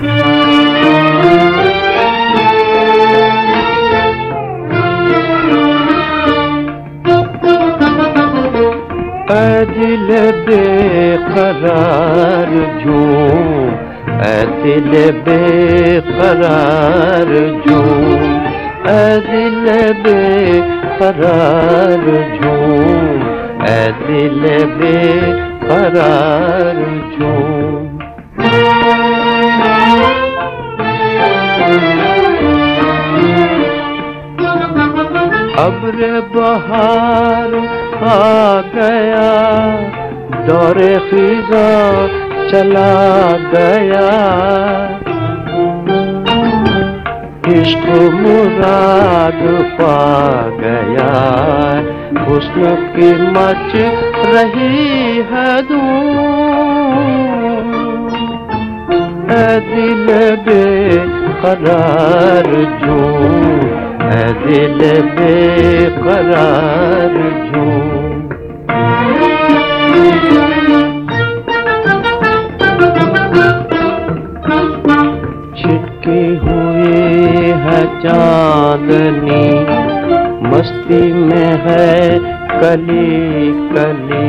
दिल बेकरार जो दिल बेकरार जो दिल बेकरार अब्र बहार आ गया, दौरे खिजा चला गया। इश्क मुराद पा गया, हुस्न की मच रही है दूर। दिल बेकरार जो दिल बेकरार जो छिटकी हुई है चांदनी, मस्ती में है कली कली।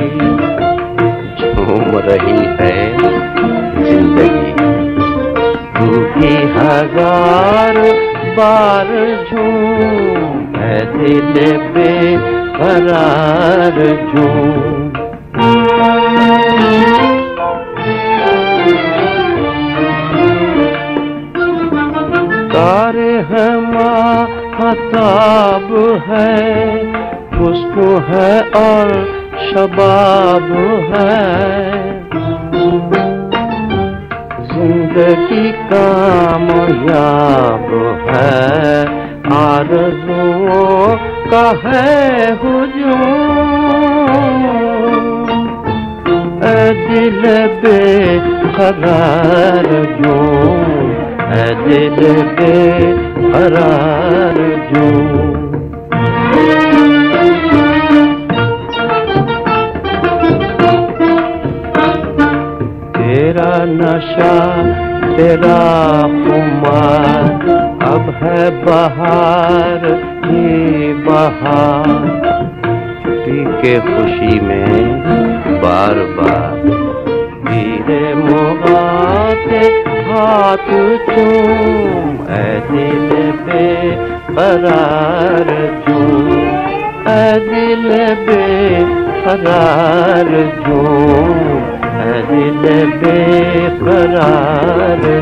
झूम रही है ज़िंदगी टूटी हज़ार बार झूम है दिल बेकरार झूम। तारे है हताब है खुशबू है और शबाब है। ज़िंदगी कामयाब है। आरज़ुओं का है हुजूम दिल बेकरार जो दिल बेकरार जो। नशा तेरा खुमार अब है बहार ही बहार। पी के खुशी में बार बार धीरे मोहाते हाथ चूम, ऐ दिल पे करार चूम, ऐ दिल बे करार दिल बेकरार जो